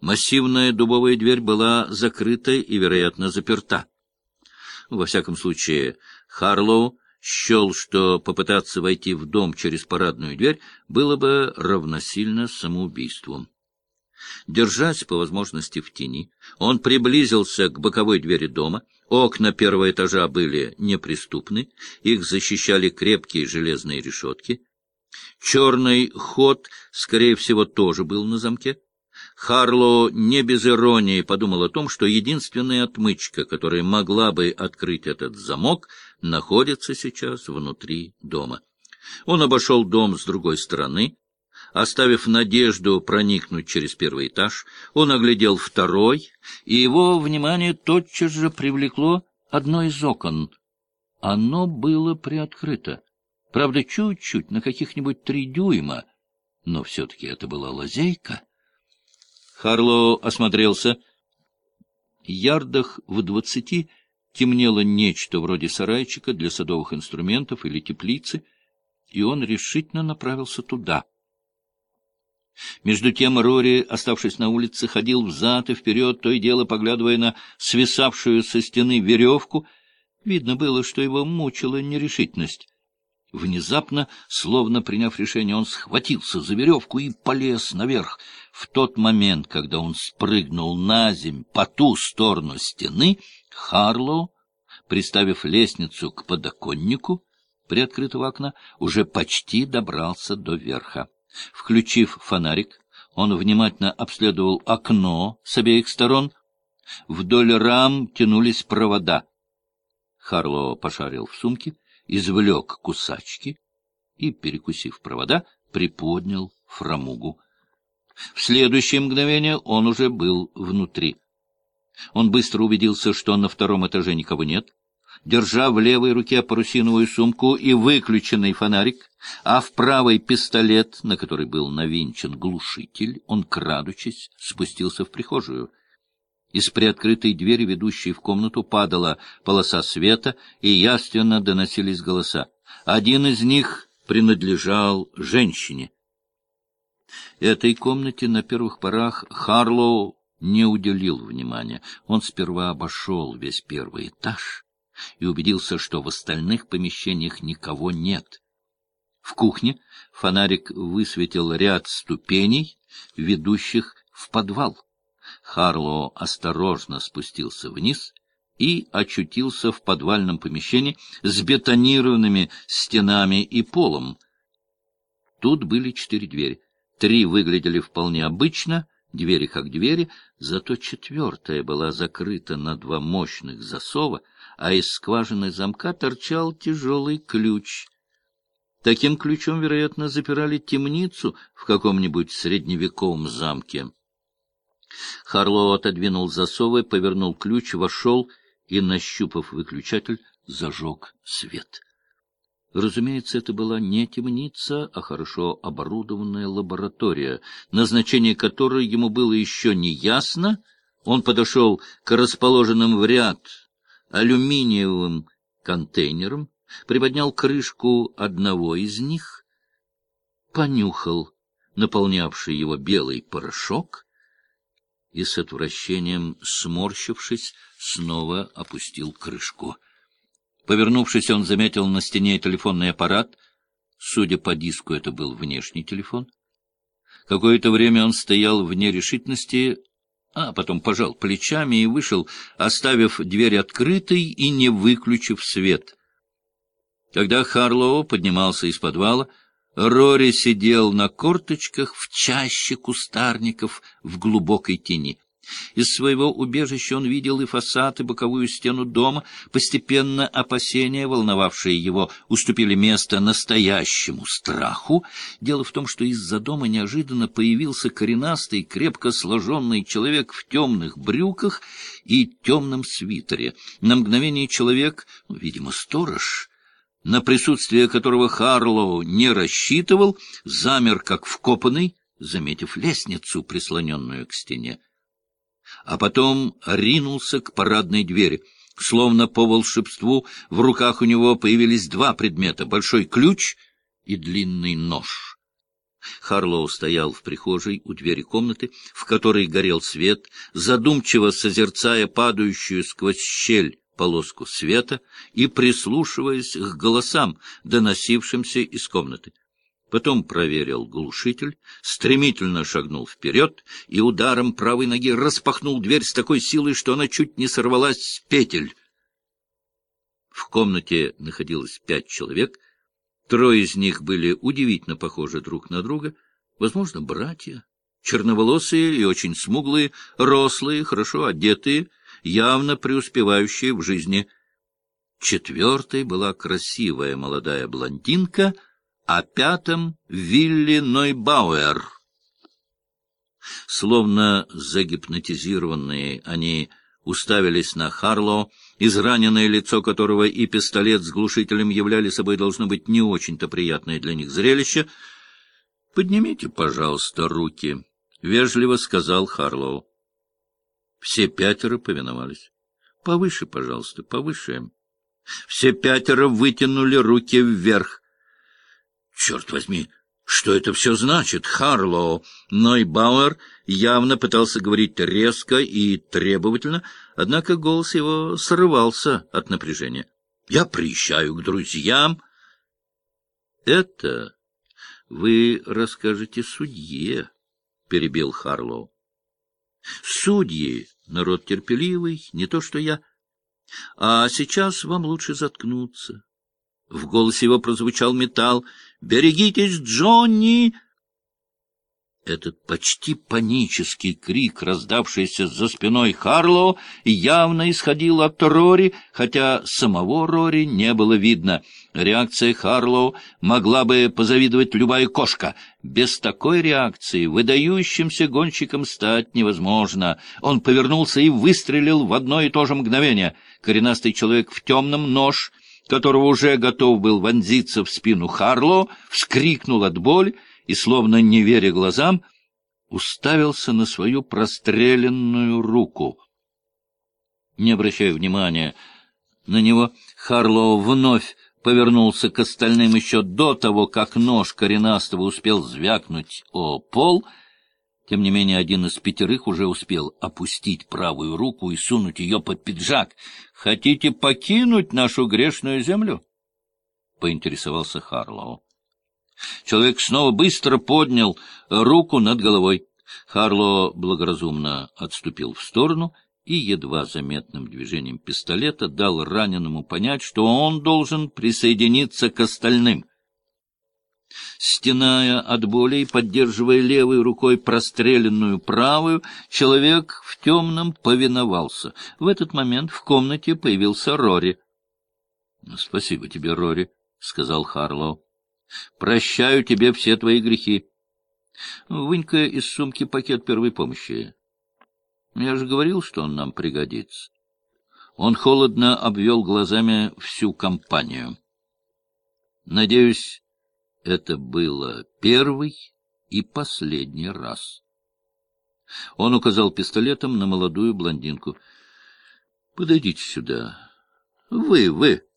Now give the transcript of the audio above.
Массивная дубовая дверь была закрыта и, вероятно, заперта. Во всяком случае, Харлоу счел, что попытаться войти в дом через парадную дверь было бы равносильно самоубийству. Держась по возможности в тени, он приблизился к боковой двери дома. Окна первого этажа были неприступны, их защищали крепкие железные решетки. Черный ход, скорее всего, тоже был на замке. Харлоу не без иронии подумал о том, что единственная отмычка, которая могла бы открыть этот замок, находится сейчас внутри дома. Он обошел дом с другой стороны. Оставив надежду проникнуть через первый этаж, он оглядел второй, и его внимание тотчас же привлекло одно из окон. Оно было приоткрыто. Правда, чуть-чуть, на каких-нибудь три дюйма, но все-таки это была лазейка. Харлоу осмотрелся. Ярдах в двадцати темнело нечто вроде сарайчика для садовых инструментов или теплицы, и он решительно направился туда. Между тем Рори, оставшись на улице, ходил взад и вперед, то и дело поглядывая на свисавшую со стены веревку. Видно было, что его мучила нерешительность. Внезапно, словно приняв решение, он схватился за веревку и полез наверх. В тот момент, когда он спрыгнул на земь по ту сторону стены, Харлоу, приставив лестницу к подоконнику приоткрытого окна, уже почти добрался до верха. Включив фонарик, он внимательно обследовал окно с обеих сторон. Вдоль рам тянулись провода. Харлоу пошарил в сумке извлек кусачки и, перекусив провода, приподнял фрамугу. В следующее мгновение он уже был внутри. Он быстро убедился, что на втором этаже никого нет. Держа в левой руке парусиновую сумку и выключенный фонарик, а в правой пистолет, на который был навинчен глушитель, он, крадучись, спустился в прихожую — из приоткрытой двери, ведущей в комнату, падала полоса света, и яственно доносились голоса. Один из них принадлежал женщине. Этой комнате на первых порах Харлоу не уделил внимания. Он сперва обошел весь первый этаж и убедился, что в остальных помещениях никого нет. В кухне фонарик высветил ряд ступеней, ведущих в подвал. Харлоу осторожно спустился вниз и очутился в подвальном помещении с бетонированными стенами и полом. Тут были четыре двери. Три выглядели вполне обычно, двери как двери, зато четвертая была закрыта на два мощных засова, а из скважины замка торчал тяжелый ключ. Таким ключом, вероятно, запирали темницу в каком-нибудь средневековом замке. Харлоу отодвинул засовы, повернул ключ, вошел и, нащупав выключатель, зажег свет. Разумеется, это была не темница, а хорошо оборудованная лаборатория, назначение которой ему было еще не ясно. Он подошел к расположенным в ряд алюминиевым контейнерам, приподнял крышку одного из них, понюхал наполнявший его белый порошок и с отвращением, сморщившись, снова опустил крышку. Повернувшись, он заметил на стене телефонный аппарат. Судя по диску, это был внешний телефон. Какое-то время он стоял в нерешительности, а потом пожал плечами и вышел, оставив дверь открытой и не выключив свет. Когда Харлоу поднимался из подвала, Рори сидел на корточках в чаще кустарников в глубокой тени. Из своего убежища он видел и фасад, и боковую стену дома. Постепенно опасения, волновавшие его, уступили место настоящему страху. Дело в том, что из-за дома неожиданно появился коренастый, крепко сложенный человек в темных брюках и темном свитере. На мгновение человек, ну, видимо, сторож, на присутствие которого Харлоу не рассчитывал, замер как вкопанный, заметив лестницу, прислоненную к стене. А потом ринулся к парадной двери. Словно по волшебству в руках у него появились два предмета — большой ключ и длинный нож. Харлоу стоял в прихожей у двери комнаты, в которой горел свет, задумчиво созерцая падающую сквозь щель полоску света и прислушиваясь к голосам, доносившимся из комнаты. Потом проверил глушитель, стремительно шагнул вперед и ударом правой ноги распахнул дверь с такой силой, что она чуть не сорвалась с петель. В комнате находилось пять человек. Трое из них были удивительно похожи друг на друга, возможно, братья, черноволосые и очень смуглые, рослые, хорошо одетые, явно преуспевающие в жизни. Четвертой была красивая молодая блондинка — а пятом — Вилли Нойбауэр. Словно загипнотизированные, они уставились на Харло, израненное лицо которого и пистолет с глушителем являли собой, должно быть, не очень-то приятное для них зрелище. — Поднимите, пожалуйста, руки, — вежливо сказал Харлоу. Все пятеро повиновались. — Повыше, пожалуйста, повыше. Все пятеро вытянули руки вверх. Черт возьми, что это все значит, Харлоу? Нойбауэр явно пытался говорить резко и требовательно, однако голос его срывался от напряжения. Я приезжаю к друзьям. Это вы расскажете судье, перебил Харлоу. Судьи — народ терпеливый, не то что я. А сейчас вам лучше заткнуться. В голосе его прозвучал металл. «Берегитесь, Джонни!» Этот почти панический крик, раздавшийся за спиной Харлоу, явно исходил от Рори, хотя самого Рори не было видно. Реакция Харлоу могла бы позавидовать любая кошка. Без такой реакции выдающимся гонщиком стать невозможно. Он повернулся и выстрелил в одно и то же мгновение. Коренастый человек в темном нож которого уже готов был вонзиться в спину Харло, вскрикнул от боли и, словно не веря глазам, уставился на свою простреленную руку. Не обращая внимания на него, Харлоу вновь повернулся к остальным еще до того, как нож коренастого успел звякнуть о пол — тем не менее, один из пятерых уже успел опустить правую руку и сунуть ее под пиджак. «Хотите покинуть нашу грешную землю?» — поинтересовался Харлоу. Человек снова быстро поднял руку над головой. Харлоу благоразумно отступил в сторону и едва заметным движением пистолета дал раненому понять, что он должен присоединиться к остальным. Стеная от боли и поддерживая левой рукой простреленную правую, человек в темном повиновался. В этот момент в комнате появился Рори. — Спасибо тебе, Рори, — сказал Харлоу. — Прощаю тебе все твои грехи. Вынь-ка из сумки пакет первой помощи. Я же говорил, что он нам пригодится. Он холодно обвел глазами всю компанию. Надеюсь, это было первый и последний раз. Он указал пистолетом на молодую блондинку. — Подойдите сюда. — Вы, вы!